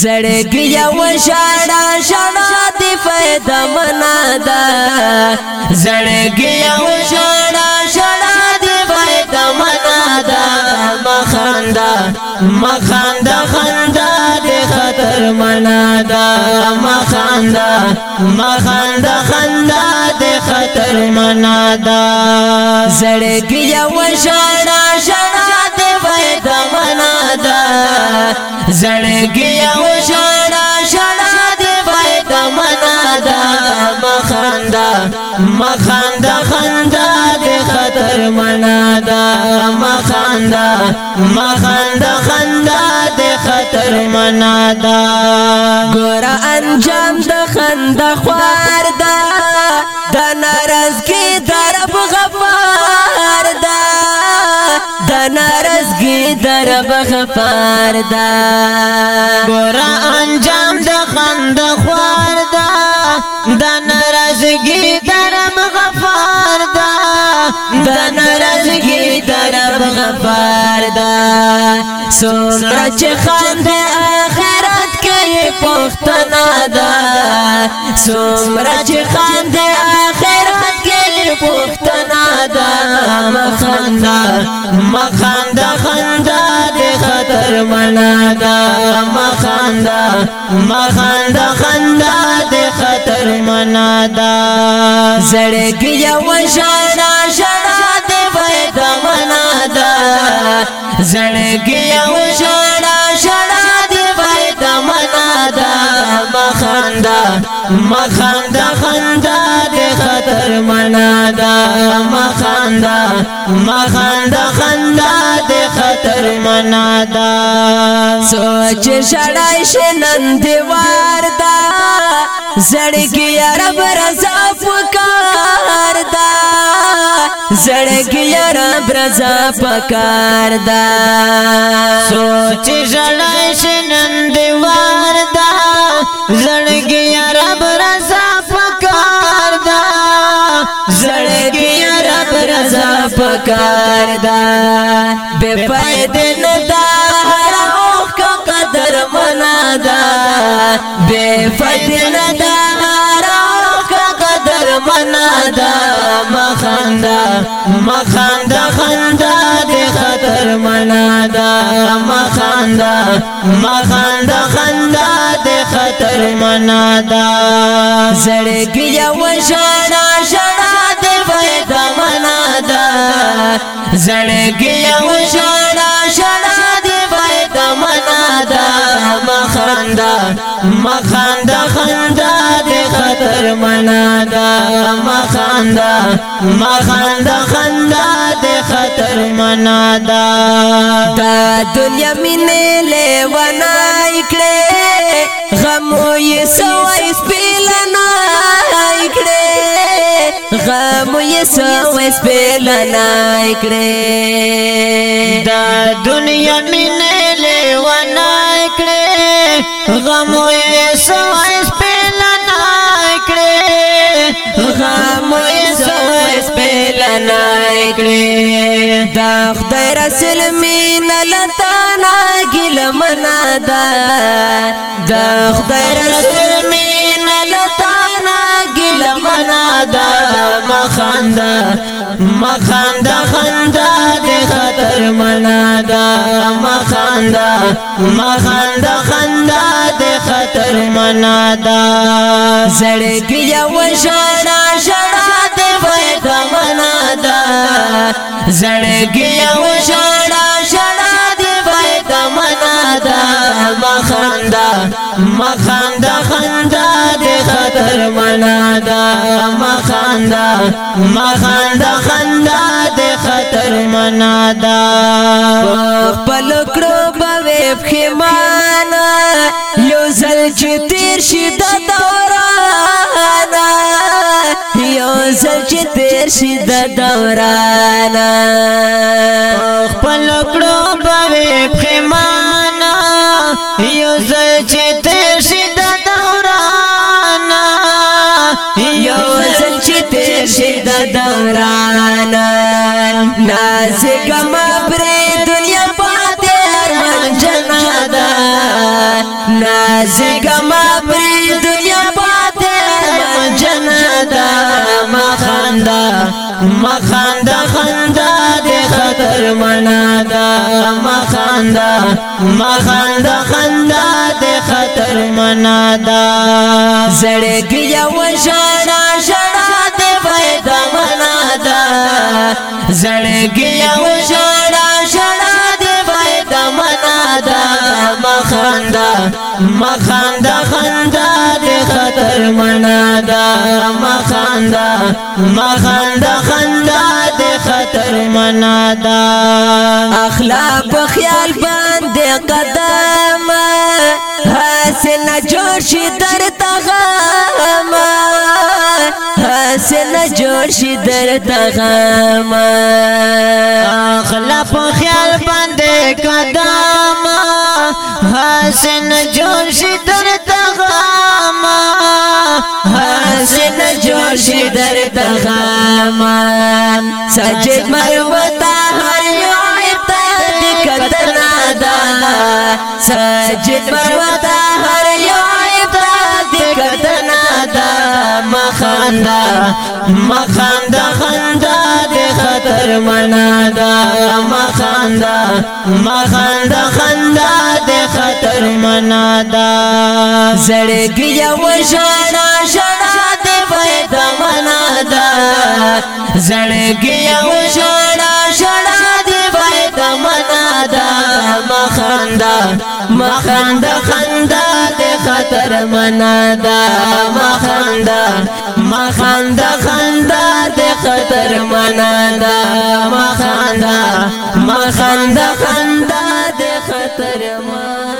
زړګي او شاړه شاړه دی فائدہ منا دا زړګي او شاړه شاړه دی فائدہ منا دا مخاندا مخاندا خندا دی خطر منا دا مخاندا مخاندا خندا دی خطر منا دا زړګي او شاړه شاړه زړګي او شړا شړا دې وای تمنا دا مخاندا مخاندا خندا دې خطر منا دا مخاندا مخاندا خندا دې خطر منا دا ګور انجام د خندا خوار دا د نارز کې درب رب غفار دا ګور انجام د خند خوار دا د ناراضګي درم غفار دا د ناراضګي درم غفار دا سومره چې خند آخرت کوي پښتنه دا سومره چې خند آخرت کوي پښتنه دا مخنده مخنده خنده دا مخاندا مخاندا خندا د خطر منا دا زړګي او شانا شانا د فائدہ منا دا زړګي او شانا شانا د فائدہ منا دا مخاندا مخاندا خندا د خطر منا دا مخاندا مخاندا خندا ترمنا دا سوچ شړای شنن دیوار دا زړګي رب رضا پکار دا زړګي رب رضا پکار دا سوچ شړای شنن دیوار دا زړ پکار دا بے فائدہ ندا هر اوخ کا قدر منا دا بے فائدہ ندا هر اوخ کا قدر منا دا مخاندا مخاندا خاندا دے خطر منا دا مخاندا مخاندا خاندا دے خطر منا دا زړګي وشانا شانا زړګي او شانا شانا دی باید منا دا مخاندا مخاندا خندا دی خطر منا دا مخاندا مخاندا خندا دی خطر منا دا دا دنیا مینه لیوانا اکړه غم وې سوې غم یې سو سپل نه کړې دا دنیا مینه له ونا کړې غم یې سو سپل نه کړې غم یې سو سپل نه کړې دا خدای رسول مين لتا نه ګل منا دا دا خدای رسول خندا ما خندا خندا د خطر منا دا ما خندا ما خندا خندا د خطر منا دا زړګي او شړا شړا د وې منا دا زړګي او شړا شړا د وې منا دا ما خندا ما خندا خندا رڼا دا مخاندا مخاندا خندا د خطر منا دا خپل کړو به پخمان یو زل چې تیر شي د دوران یو زل چې تیر شي د دوران خپل کړو به پخمان یو زل چې تیر شي زګم برې دنیا پاتې ارمان جنا دا نازګم برې دنیا پاتې ارمان جنا دا ما خندا ما خندا خندا دې خطر منا دا ما خندا ما خندا خندا دې خطر منا دا زړګي وژنا شړا دې پیدا زړګي او ژړا ژړا دې باید منا دا مخاندا مخاندا خندا دې خطر منا دا مخاندا مخاندا خندا دې خطر منا دا اخلاق خیال باندې قدم حسن جوړ شي درته سینا جوړ شي درته غم اخلا په خیال باندې قدم حسن جوړ شي درته غم حسن جوړ شي درته غم سجد مروتا هر یو ته کتنا دا سجد مروتا خندا ما خندا خندا دې خطر منا دا ما خندا ما خندا خندا دې خطر منا دا زړګي یو شانا شانا دې پیدا منا دا زړګي یو شانا شانا دې پیدا منا دا ما خندا ما خندا خندا تر منا دا مخندا مخندا خندا د خطر منا دا مخندا مخندا خندا د خطر منا